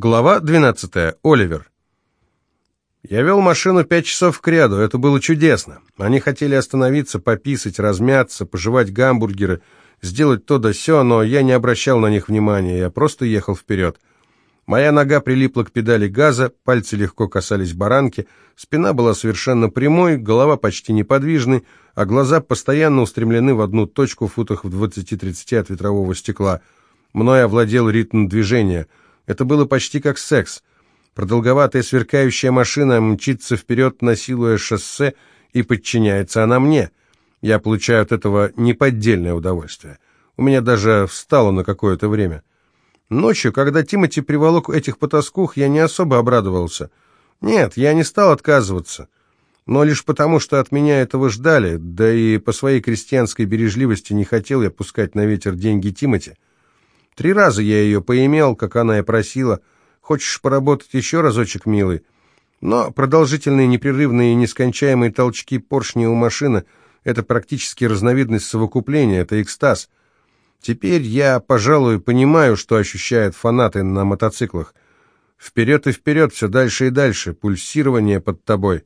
Глава 12. Оливер. Я вел машину пять часов к ряду, это было чудесно. Они хотели остановиться, пописать, размяться, пожевать гамбургеры, сделать то да сё, но я не обращал на них внимания, я просто ехал вперед. Моя нога прилипла к педали газа, пальцы легко касались баранки, спина была совершенно прямой, голова почти неподвижной, а глаза постоянно устремлены в одну точку в футах в 20-30 от ветрового стекла. Мною овладел ритм движения — это было почти как секс. Продолговатая сверкающая машина мчится вперед, насилуя шоссе, и подчиняется она мне. Я получаю от этого неподдельное удовольствие. У меня даже встало на какое-то время. Ночью, когда Тимати приволок этих потаскух, я не особо обрадовался. Нет, я не стал отказываться. Но лишь потому, что от меня этого ждали, да и по своей крестьянской бережливости не хотел я пускать на ветер деньги Тимати. Три раза я ее поимел, как она и просила. Хочешь поработать еще разочек, милый? Но продолжительные, непрерывные и нескончаемые толчки поршней у машины — это практически разновидность совокупления, это экстаз. Теперь я, пожалуй, понимаю, что ощущают фанаты на мотоциклах. Вперед и вперед, все дальше и дальше, пульсирование под тобой.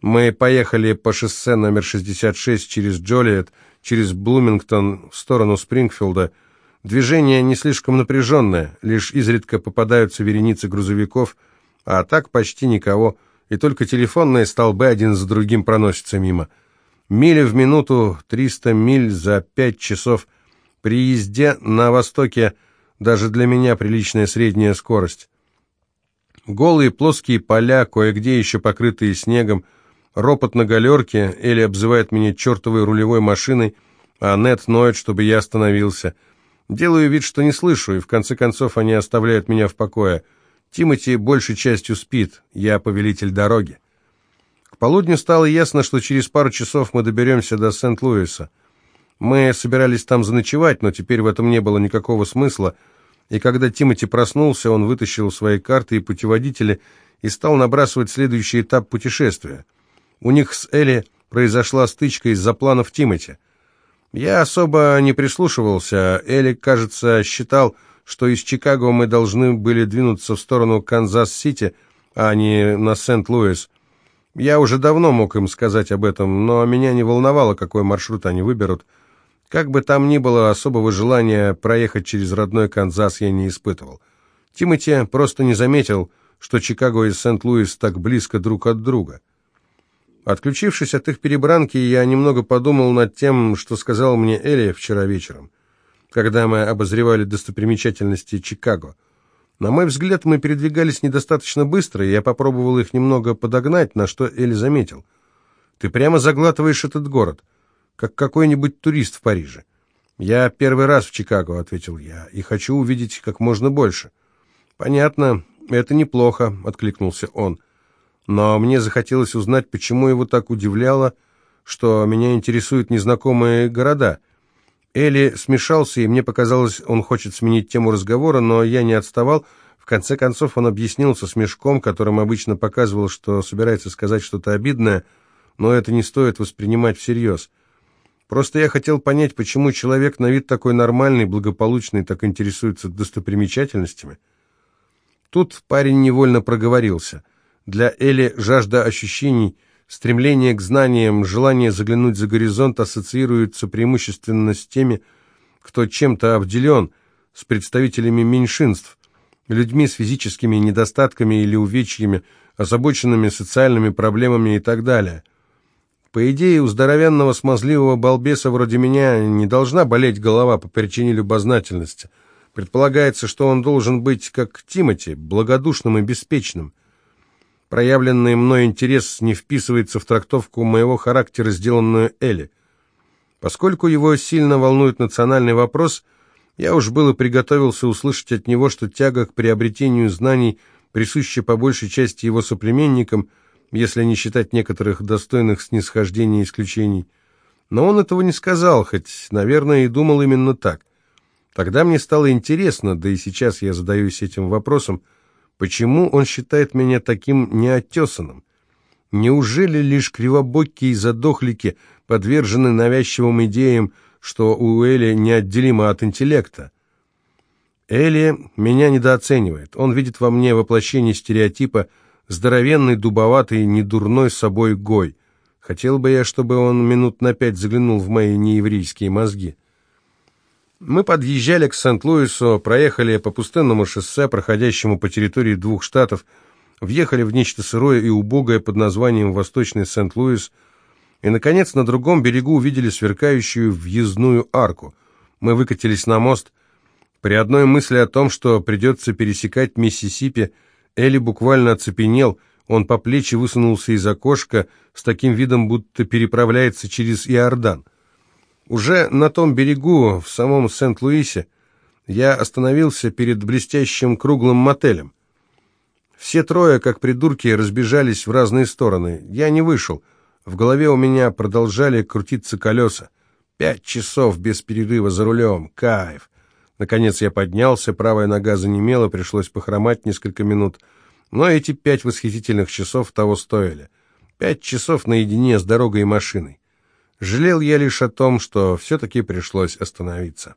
Мы поехали по шоссе номер 66 через Джолиет, через Блумингтон в сторону Спрингфилда — Движение не слишком напряженное, лишь изредка попадаются вереницы грузовиков, а так почти никого, и только телефонные столбы один за другим проносятся мимо. Мили в минуту, 300 миль за 5 часов. При езде на востоке даже для меня приличная средняя скорость. Голые плоские поля, кое-где еще покрытые снегом, ропот на галерке, Элли обзывает меня чертовой рулевой машиной, а Нет ноет, чтобы я остановился — Делаю вид, что не слышу, и в конце концов они оставляют меня в покое. Тимати большей частью спит, я повелитель дороги. К полудню стало ясно, что через пару часов мы доберемся до Сент-Луиса. Мы собирались там заночевать, но теперь в этом не было никакого смысла, и когда Тимати проснулся, он вытащил свои карты и путеводители и стал набрасывать следующий этап путешествия. У них с Элли произошла стычка из-за планов Тимати. Я особо не прислушивался. Элик, кажется, считал, что из Чикаго мы должны были двинуться в сторону Канзас-Сити, а не на Сент-Луис. Я уже давно мог им сказать об этом, но меня не волновало, какой маршрут они выберут. Как бы там ни было, особого желания проехать через родной Канзас я не испытывал. Тимати просто не заметил, что Чикаго и Сент-Луис так близко друг от друга. Отключившись от их перебранки, я немного подумал над тем, что сказал мне Элия вчера вечером, когда мы обозревали достопримечательности Чикаго. На мой взгляд, мы передвигались недостаточно быстро, и я попробовал их немного подогнать, на что Элли заметил. «Ты прямо заглатываешь этот город, как какой-нибудь турист в Париже». «Я первый раз в Чикаго», — ответил я, — «и хочу увидеть как можно больше». «Понятно, это неплохо», — откликнулся он но мне захотелось узнать, почему его так удивляло, что меня интересуют незнакомые города. Элли смешался, и мне показалось, он хочет сменить тему разговора, но я не отставал. В конце концов он объяснил со смешком, которым обычно показывал, что собирается сказать что-то обидное, но это не стоит воспринимать всерьез. Просто я хотел понять, почему человек на вид такой нормальный, благополучный, так интересуется достопримечательностями. Тут парень невольно проговорился — для Эли жажда ощущений, стремление к знаниям, желание заглянуть за горизонт ассоциируются преимущественно с теми, кто чем-то обделен, с представителями меньшинств, людьми с физическими недостатками или увечьями, озабоченными социальными проблемами и так далее. По идее, у здоровенного смазливого балбеса вроде меня не должна болеть голова по причине любознательности. Предполагается, что он должен быть, как Тимати, благодушным и беспечным. Проявленный мной интерес не вписывается в трактовку моего характера, сделанную Элли. Поскольку его сильно волнует национальный вопрос, я уж было приготовился услышать от него, что тяга к приобретению знаний присуща по большей части его соплеменникам, если не считать некоторых достойных снисхождений и исключений. Но он этого не сказал, хоть, наверное, и думал именно так. Тогда мне стало интересно, да и сейчас я задаюсь этим вопросом, Почему он считает меня таким неотесанным? Неужели лишь кривобокие задохлики подвержены навязчивым идеям, что у Эли неотделимо от интеллекта? Элли меня недооценивает. Он видит во мне воплощение стереотипа здоровенный, дубоватый, недурной собой гой. Хотел бы я, чтобы он минут на пять заглянул в мои нееврейские мозги. Мы подъезжали к Сент-Луису, проехали по пустынному шоссе, проходящему по территории двух штатов, въехали в нечто сырое и убогое под названием Восточный Сент-Луис, и, наконец, на другом берегу увидели сверкающую въездную арку. Мы выкатились на мост, при одной мысли о том, что придется пересекать Миссисипи, Элли буквально оцепенел, он по плечи высунулся из окошка с таким видом, будто переправляется через Иордан. Уже на том берегу, в самом Сент-Луисе, я остановился перед блестящим круглым мотелем. Все трое, как придурки, разбежались в разные стороны. Я не вышел. В голове у меня продолжали крутиться колеса. Пять часов без перерыва за рулем. Кайф. Наконец я поднялся, правая нога занемела, пришлось похромать несколько минут. Но эти пять восхитительных часов того стоили. Пять часов наедине с дорогой и машиной. Жалел я лишь о том, что все-таки пришлось остановиться.